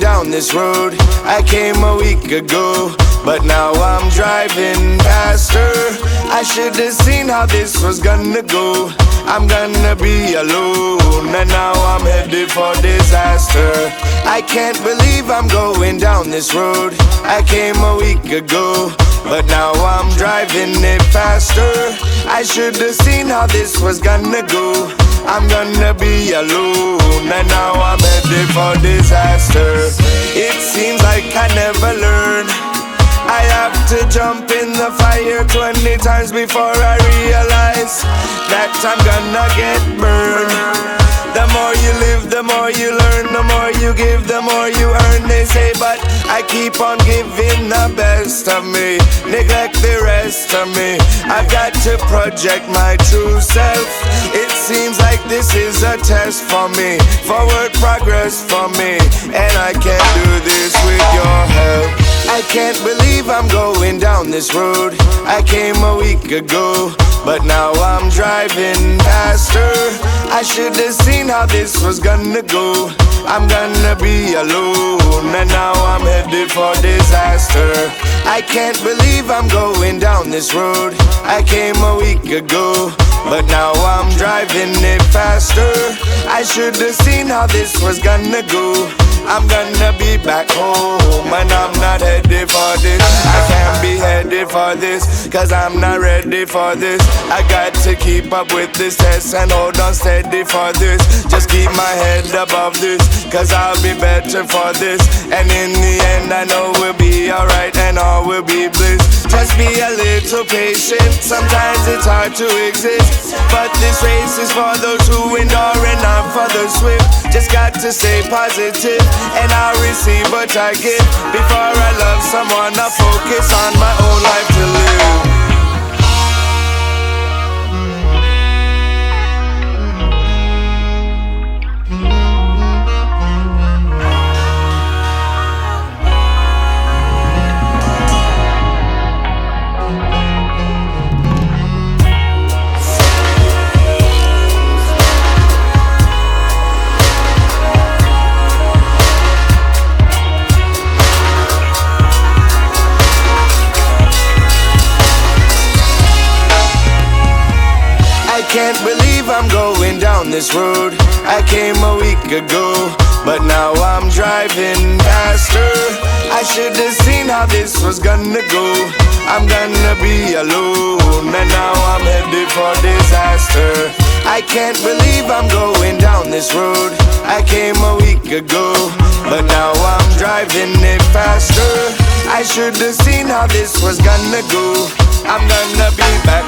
down this road. I came a week ago, but now I'm driving faster. I should have seen how this was gonna go. I'm gonna be alone, and now I'm headed for disaster. I can't believe I'm going down this road. I came a week ago, but now I'm driving it faster. I should have seen how this was gonna go. I'm gonna be alone, and now I'm headed for disaster. It seems like I never learn. I have to jump in the fire 20 times before I realize that I'm gonna get burned. The more you live, the more you learn, the more you give, the more you earn. They say, but I keep on giving the best of me, neglect the rest of me. I've got to project my true self. It seems like this is a test for me, forward progress for me, and I can't do this with your help. I can't believe I'm going down this road. I came a week ago, but now I'm driving faster. I should have seen how this was gonna go. I'm gonna be alone, and now I'm headed for disaster. I can't believe I'm going down this road. I came a week ago, but now I'm driving it faster. I should have seen how this was gonna go. I'm gonna be back home and I'm not headed for this. I can't be headed for this, cause I'm not ready for this. I got to keep up with this test and hold on steady for this. Just keep my head above this, cause I'll be better for this. And in the end, I know we'll be alright and all will be bliss. Just be a little patient, sometimes it's hard to exist. But this race is for those who endure and not for the swift. Just got to stay positive and I'll receive what I give. Before I love someone, I focus on my own life to live. Can't believe I'm going down this road. I came a week ago, but now I'm driving faster. I should have seen how this was gonna go. I'm gonna be alone, and now I'm headed for disaster. I can't believe I'm going down this road. I came a week ago, but now I'm driving it faster. I should have seen how this was gonna go. I'm gonna be back